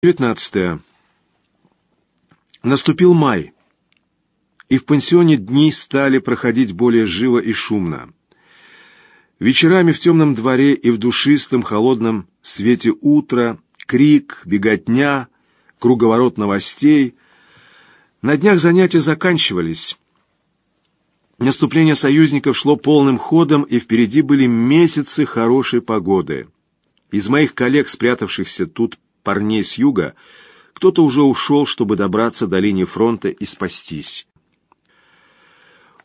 19. Наступил май, и в пансионе дни стали проходить более живо и шумно. Вечерами в темном дворе и в душистом холодном свете утра крик, беготня, круговорот новостей. На днях занятия заканчивались. Наступление союзников шло полным ходом, и впереди были месяцы хорошей погоды. Из моих коллег, спрятавшихся тут парней с юга, кто-то уже ушел, чтобы добраться до линии фронта и спастись.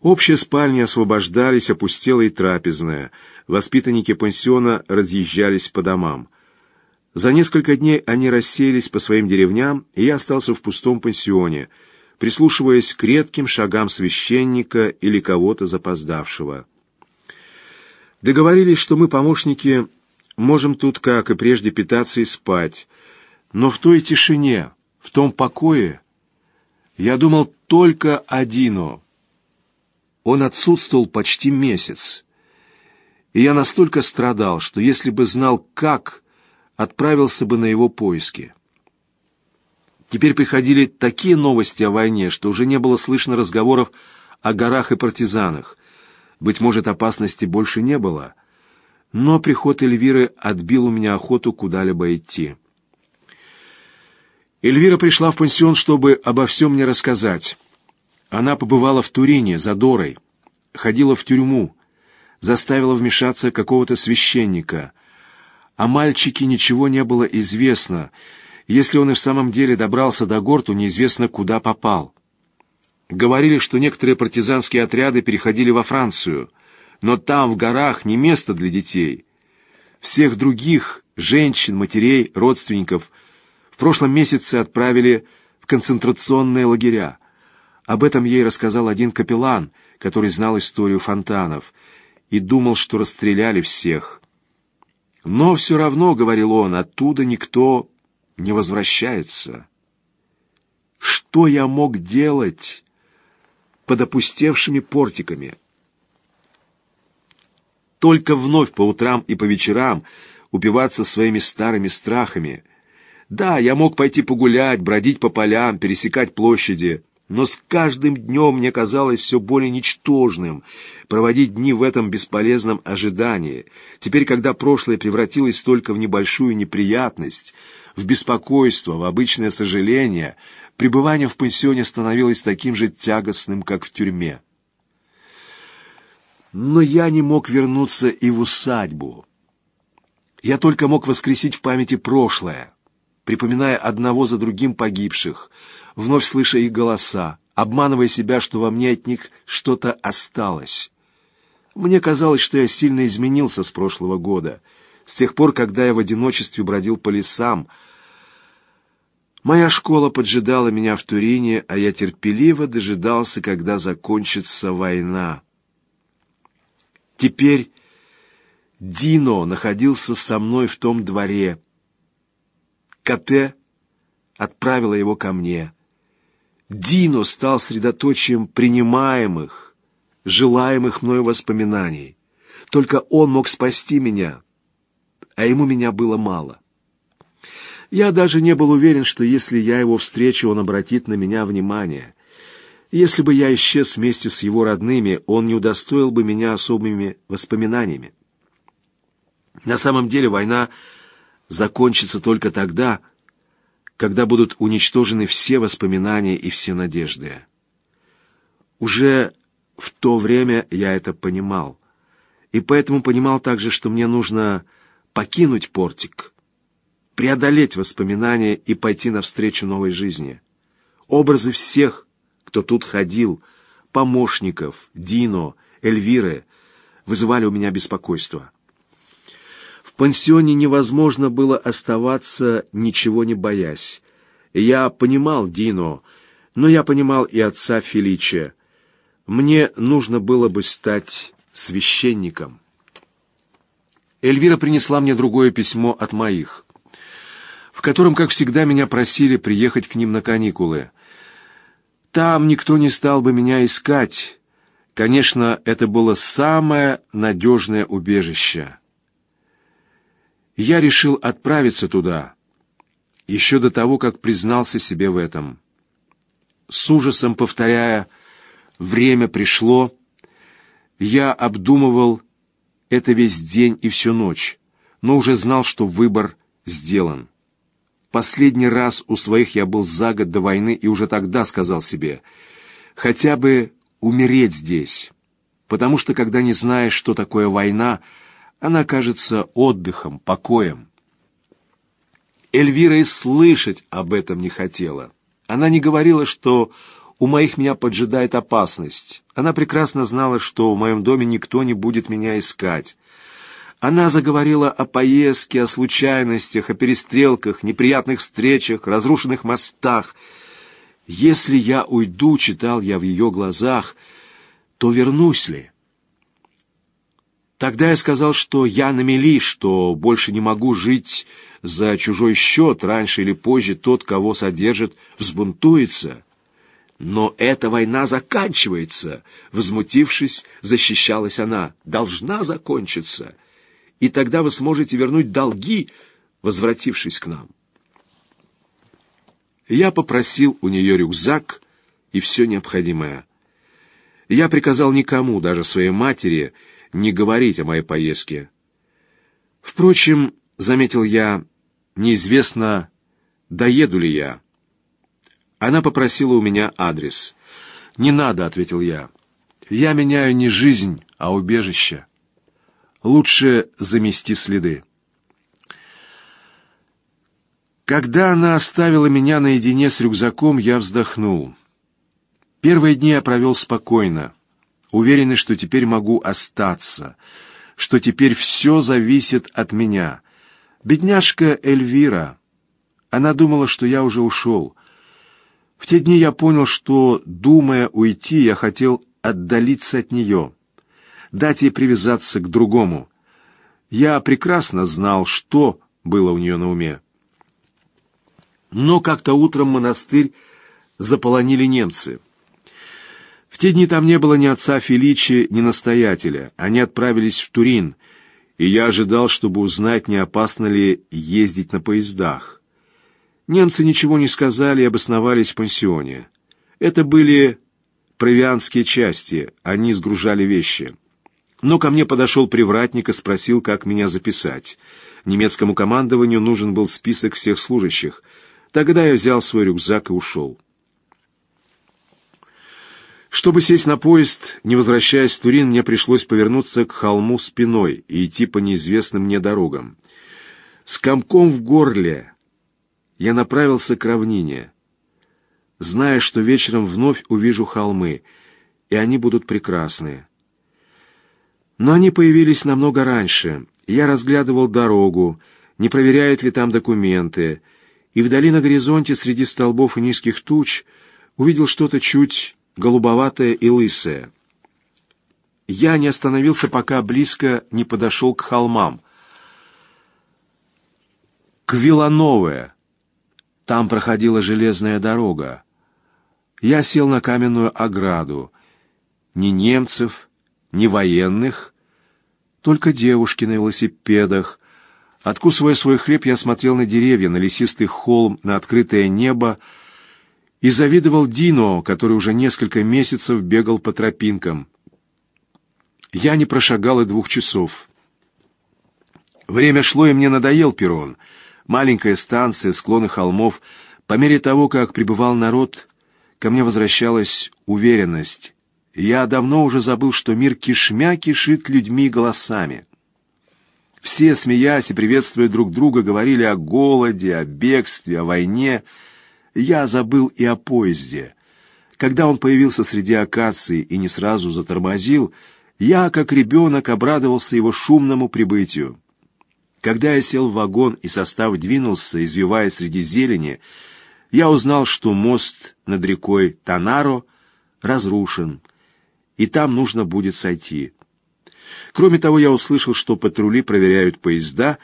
Общие спальни освобождались, опустела и трапезная. Воспитанники пансиона разъезжались по домам. За несколько дней они рассеялись по своим деревням, и я остался в пустом пансионе, прислушиваясь к редким шагам священника или кого-то запоздавшего. Договорились, что мы, помощники, можем тут, как и прежде, питаться и спать, но в той тишине, в том покое, я думал только о Дино. Он отсутствовал почти месяц. И я настолько страдал, что если бы знал, как, отправился бы на его поиски. Теперь приходили такие новости о войне, что уже не было слышно разговоров о горах и партизанах. Быть может, опасности больше не было. Но приход Эльвиры отбил у меня охоту куда-либо идти. Эльвира пришла в пансион, чтобы обо всем мне рассказать. Она побывала в Турине за Дорой, ходила в тюрьму, заставила вмешаться какого-то священника. О мальчике ничего не было известно. Если он и в самом деле добрался до гор, то неизвестно, куда попал. Говорили, что некоторые партизанские отряды переходили во Францию, но там, в горах, не место для детей. Всех других, женщин, матерей, родственников – в прошлом месяце отправили в концентрационные лагеря. Об этом ей рассказал один капеллан, который знал историю фонтанов, и думал, что расстреляли всех. Но все равно, — говорил он, — оттуда никто не возвращается. Что я мог делать под опустевшими портиками? Только вновь по утрам и по вечерам упиваться своими старыми страхами — да, я мог пойти погулять, бродить по полям, пересекать площади, но с каждым днем мне казалось все более ничтожным проводить дни в этом бесполезном ожидании. Теперь, когда прошлое превратилось только в небольшую неприятность, в беспокойство, в обычное сожаление, пребывание в пансионе становилось таким же тягостным, как в тюрьме. Но я не мог вернуться и в усадьбу. Я только мог воскресить в памяти прошлое, припоминая одного за другим погибших, вновь слыша их голоса, обманывая себя, что во мне от них что-то осталось. Мне казалось, что я сильно изменился с прошлого года, с тех пор, когда я в одиночестве бродил по лесам. Моя школа поджидала меня в Турине, а я терпеливо дожидался, когда закончится война. Теперь Дино находился со мной в том дворе, КТ отправила его ко мне. Дино стал средоточием принимаемых, желаемых мною воспоминаний. Только он мог спасти меня, а ему меня было мало. Я даже не был уверен, что если я его встречу, он обратит на меня внимание. Если бы я исчез вместе с его родными, он не удостоил бы меня особыми воспоминаниями. На самом деле война закончится только тогда, когда будут уничтожены все воспоминания и все надежды. Уже в то время я это понимал, и поэтому понимал также, что мне нужно покинуть портик, преодолеть воспоминания и пойти навстречу новой жизни. Образы всех, кто тут ходил, помощников, Дино, Эльвиры, вызывали у меня беспокойство. В пансионе невозможно было оставаться, ничего не боясь. Я понимал Дино, но я понимал и отца Феличия. Мне нужно было бы стать священником. Эльвира принесла мне другое письмо от моих, в котором, как всегда, меня просили приехать к ним на каникулы. Там никто не стал бы меня искать. Конечно, это было самое надежное убежище я решил отправиться туда. еще до того, как признался себе в этом. С ужасом повторяя «время пришло», я обдумывал это весь день и всю ночь, но уже знал, что выбор сделан. Последний раз у своих я был за год до войны и уже тогда сказал себе, хотя бы умереть здесь, потому что когда не знаешь, что такое война, она кажется отдыхом, покоем. Эльвира и слышать об этом не хотела. Она не говорила, что у моих меня поджидает опасность. Она прекрасно знала, что в моем доме никто не будет меня искать. Она заговорила о поездке, о случайностях, о перестрелках, неприятных встречах, разрушенных мостах. Если я уйду, читал я в ее глазах, то вернусь ли? Тогда я сказал, что я на мели, что больше не могу жить за чужой счет. Раньше или позже тот, кого содержит, взбунтуется. Но эта война заканчивается, возмутившись, защищалась она. Должна закончиться и тогда вы сможете вернуть долги, возвратившись к нам. Я попросил у нее рюкзак и все необходимое. Я приказал никому, даже своей матери, не говорить о моей поездке. Впрочем, заметил я, неизвестно, доеду ли я. Она попросила у меня адрес. «Не надо», — ответил я. «Я меняю не жизнь, а убежище» лучше замести следы. Когда она оставила меня наедине с рюкзаком, я вздохнул. Первые дни я провел спокойно, уверенный, что теперь могу остаться, что теперь все зависит от меня. Бедняжка Эльвира, она думала, что я уже ушел. В те дни я понял, что, думая уйти, я хотел отдалиться от нее дать ей привязаться к другому. Я прекрасно знал, что было у нее на уме. Но как-то утром монастырь заполонили немцы. В те дни там не было ни отца Феличи, ни настоятеля. Они отправились в Турин, и я ожидал, чтобы узнать, не опасно ли ездить на поездах. Немцы ничего не сказали и обосновались в пансионе. Это были провианские части, они сгружали вещи. Но ко мне подошел привратник и спросил, как меня записать. Немецкому командованию нужен был список всех служащих. Тогда я взял свой рюкзак и ушел. Чтобы сесть на поезд, не возвращаясь в Турин, мне пришлось повернуться к холму спиной и идти по неизвестным мне дорогам. С комком в горле я направился к равнине, зная, что вечером вновь увижу холмы, и они будут прекрасные. Но они появились намного раньше. Я разглядывал дорогу, не проверяют ли там документы, и вдали на горизонте среди столбов и низких туч увидел что-то чуть голубоватое и лысое. Я не остановился, пока близко не подошел к холмам. К Виланове. Там проходила железная дорога. Я сел на каменную ограду. Ни немцев, ни военных, только девушки на велосипедах. Откусывая свой хлеб, я смотрел на деревья, на лесистый холм, на открытое небо и завидовал Дино, который уже несколько месяцев бегал по тропинкам. Я не прошагал и двух часов. Время шло, и мне надоел перрон. Маленькая станция, склоны холмов. По мере того, как прибывал народ, ко мне возвращалась уверенность. Я давно уже забыл, что мир кишмя кишит людьми голосами. Все, смеясь и приветствуя друг друга, говорили о голоде, о бегстве, о войне. Я забыл и о поезде. Когда он появился среди акаций и не сразу затормозил, я, как ребенок, обрадовался его шумному прибытию. Когда я сел в вагон и состав двинулся, извиваясь среди зелени, я узнал, что мост над рекой Танаро разрушен, и там нужно будет сойти. Кроме того, я услышал, что патрули проверяют поезда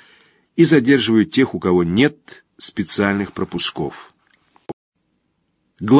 и задерживают тех, у кого нет специальных пропусков. Глава